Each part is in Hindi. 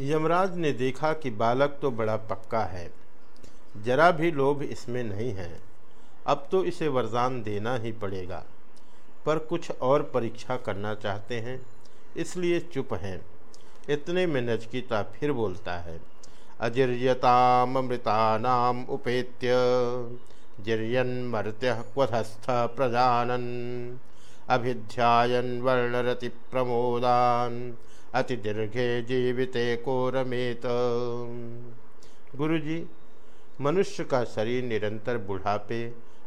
यमराज ने देखा कि बालक तो बड़ा पक्का है। जरा भी लोभ इसमें नहीं है। अब तो इसे वरदान देना ही पड़ेगा। पर कुछ और परीक्षा करना चाहते हैं, इसलिए चुप हैं। इतने में नचकीता फिर बोलता है अजिर्यतामृतानाम उपेत्य, जिर्यन मर्त्य क्वधस्थ प्रजानन, अभिध्यायन वर्णरति प्रमोदान अति दीर्घे जीविते को रमेत गुरुजी, मनुष्य का शरीर निरंतर बुढ़ापे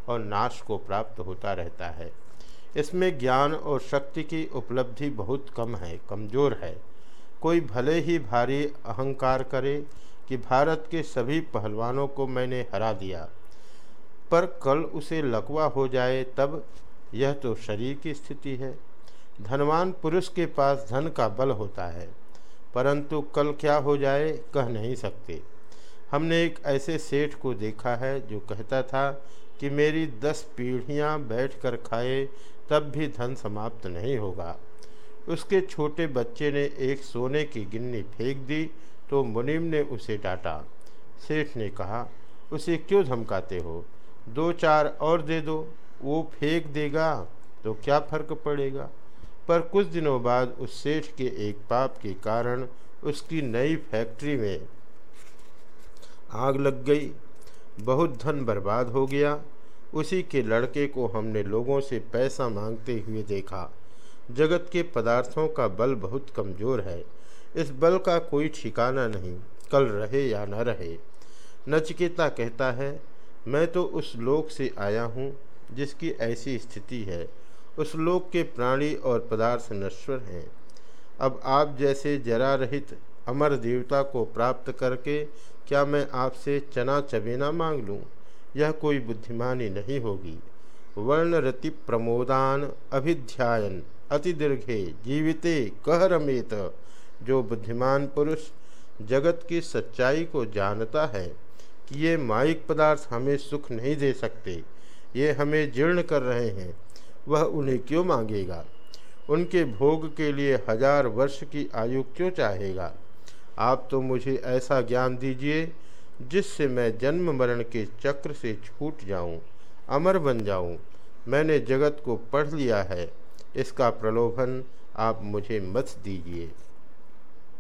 और नाश को प्राप्त होता रहता है। इसमें ज्ञान और शक्ति की उपलब्धि बहुत कम है, कमज़ोर है। कोई भले ही भारी अहंकार करे कि भारत के सभी पहलवानों को मैंने हरा दिया, पर कल उसे लकवा हो जाए तब यह तो शरीर की स्थिति है। धनवान पुरुष के पास धन का बल होता है, परंतु कल क्या हो जाए कह नहीं सकते। हमने एक ऐसे सेठ को देखा है जो कहता था कि मेरी दस पीढ़ियाँ बैठकर खाए तब भी धन समाप्त नहीं होगा। उसके छोटे बच्चे ने एक सोने की गिन्नी फेंक दी तो मुनिम ने उसे डांटा। सेठ ने कहा, उसे क्यों धमकाते हो? दो चार और दे दो, वो फेंक देगा तो क्या फ़र्क पड़ेगा? पर कुछ दिनों बाद उस सेठ के एक पाप के कारण उसकी नई फैक्ट्री में आग लग गई। बहुत धन बर्बाद हो गया। उसी के लड़के को हमने लोगों से पैसा मांगते हुए देखा। जगत के पदार्थों का बल बहुत कमज़ोर है। इस बल का कोई ठिकाना नहीं, कल रहे या न रहे। नचकेता कहता है, मैं तो उस लोक से आया हूँ, जिसकी ऐसी स्थिति है। उस लोक के प्राणी और पदार्थ नश्वर हैं। अब आप जैसे जरा रहित अमर देवता को प्राप्त करके क्या मैं आपसे चना चबेना मांग लूँ? यह कोई बुद्धिमानी नहीं होगी। वर्ण रति प्रमोदान अभिध्यायन अति दीर्घे जीविते कह रमेत, जो बुद्धिमान पुरुष जगत की सच्चाई को जानता है कि ये माइक पदार्थ हमें सुख नहीं दे सकते, ये हमें जीर्ण कर रहे हैं। वह उन्हें क्यों मांगेगा? उनके भोग के लिए हज़ार वर्ष की आयु क्यों चाहेगा? आप तो मुझे ऐसा ज्ञान दीजिए जिससे मैं जन्म मरण के चक्र से छूट जाऊँ, अमर बन जाऊँ। मैंने जगत को पढ़ लिया है। इसका प्रलोभन आप मुझे मत दीजिए।